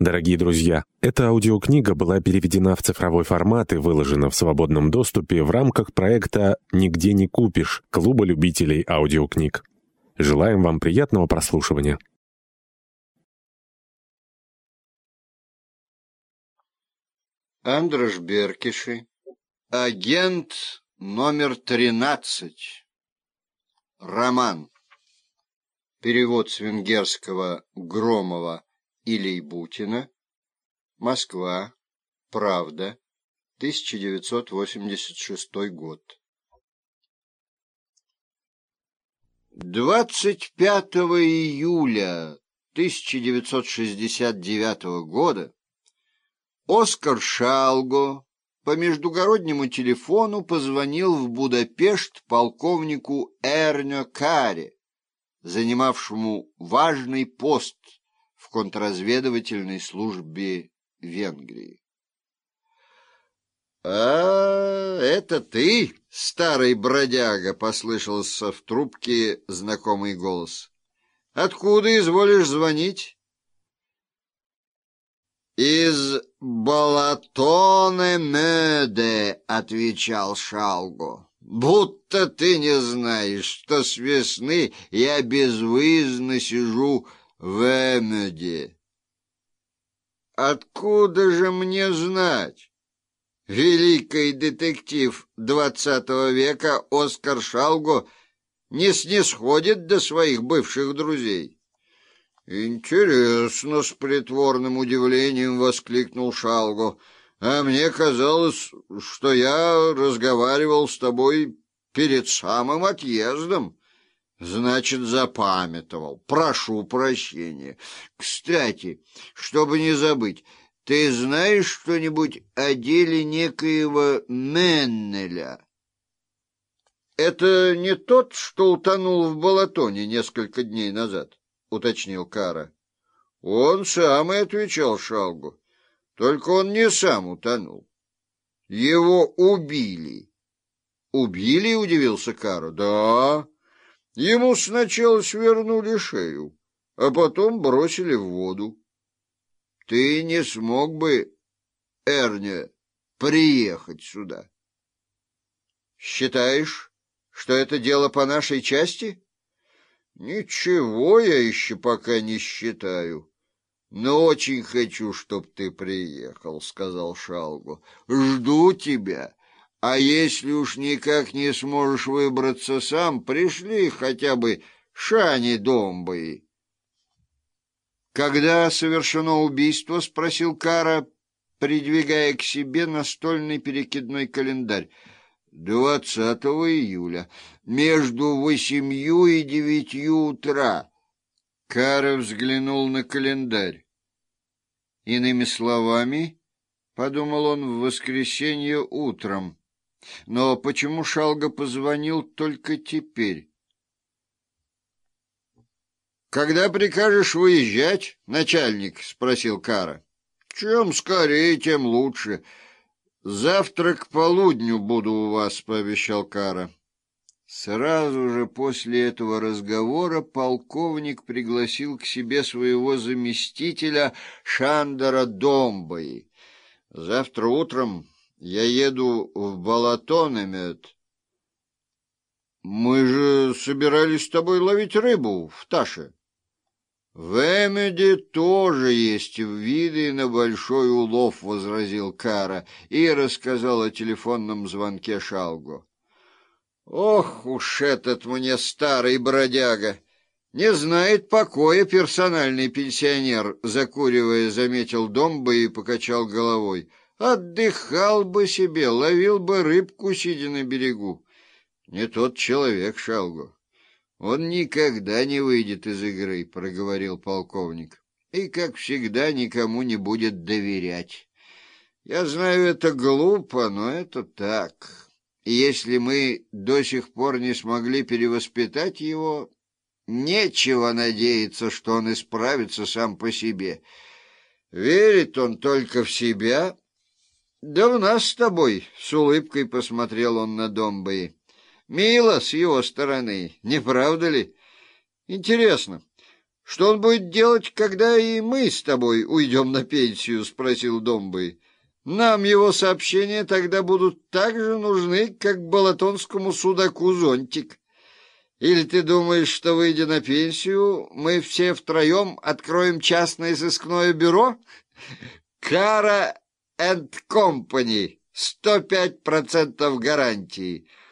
Дорогие друзья, эта аудиокнига была переведена в цифровой формат и выложена в свободном доступе в рамках проекта «Нигде не купишь» Клуба любителей аудиокниг. Желаем вам приятного прослушивания. Андрош Беркиши, агент номер 13, роман. Перевод с венгерского Громова Илей Бутина. Москва. Правда. 1986 год. 25 июля 1969 года Оскар Шалго по междугороднему телефону позвонил в Будапешт полковнику Эрнё Каре, занимавшему важный пост контрразведывательной службе Венгрии. «А, это ты, старый бродяга!» — послышался в трубке знакомый голос. «Откуда изволишь звонить?» «Из Балатоне-Меде», — отвечал Шалго. «Будто ты не знаешь, что с весны я безвыездно сижу в Эмеде. Откуда же мне знать? Великий детектив двадцатого века Оскар Шалго не снисходит до своих бывших друзей. «Интересно!» — с притворным удивлением воскликнул Шалго. «А мне казалось, что я разговаривал с тобой перед самым отъездом». Значит, запамятовал. Прошу прощения. Кстати, чтобы не забыть, ты знаешь что-нибудь о деле некоего Меннеля? Это не тот, что утонул в Балатоне несколько дней назад, уточнил Кара. Он сам и отвечал Шалгу. Только он не сам утонул. Его убили. Убили, удивился Кара. Да. Ему сначала свернули шею, а потом бросили в воду. Ты не смог бы, Эрня, приехать сюда? Считаешь, что это дело по нашей части? Ничего я еще пока не считаю. Но очень хочу, чтоб ты приехал, — сказал Шалгу. Жду тебя. А если уж никак не сможешь выбраться сам, пришли хотя бы Шани Домбы. «Когда совершено убийство?» — спросил Кара, придвигая к себе настольный перекидной календарь. «Двадцатого июля, между восемью и девятью утра». Кара взглянул на календарь. Иными словами, — подумал он, — в воскресенье утром. Но почему Шалга позвонил только теперь? «Когда прикажешь выезжать, начальник?» — спросил Кара. «Чем скорее, тем лучше. Завтра к полудню буду у вас», — пообещал Кара. Сразу же после этого разговора полковник пригласил к себе своего заместителя Шандора Домбаи. «Завтра утром я еду в Балатонемет. Мы же собирались с тобой ловить рыбу в Таше. В Эмеде тоже есть виды на большой улов, — возразил Кара и рассказал о телефонном звонке Шалгу. Ох уж этот мне старый бродяга! Не знает покоя персональный пенсионер, закуривая, заметил Домба и покачал головой. Отдыхал бы себе, ловил бы рыбку, сидя на берегу. Не тот человек, Шалгу. Он никогда не выйдет из игры, — проговорил полковник. И, как всегда, никому не будет доверять. Я знаю, это глупо, но это так. И если мы до сих пор не смогли перевоспитать его, нечего надеяться, что он исправится сам по себе. Верит он только в себя да у нас с тобой, — с улыбкой посмотрел он на Домбои. Мило с его стороны, не правда ли? Интересно, Что он будет делать, когда и мы с тобой уйдем на пенсию? — спросил Домбый. — Нам его сообщения тогда будут так же нужны, как балатонскому судаку зонтик. Или ты думаешь, что, выйдя на пенсию, мы все втроем откроем частное сыскное бюро? Кара энд Компани, 105% гарантии —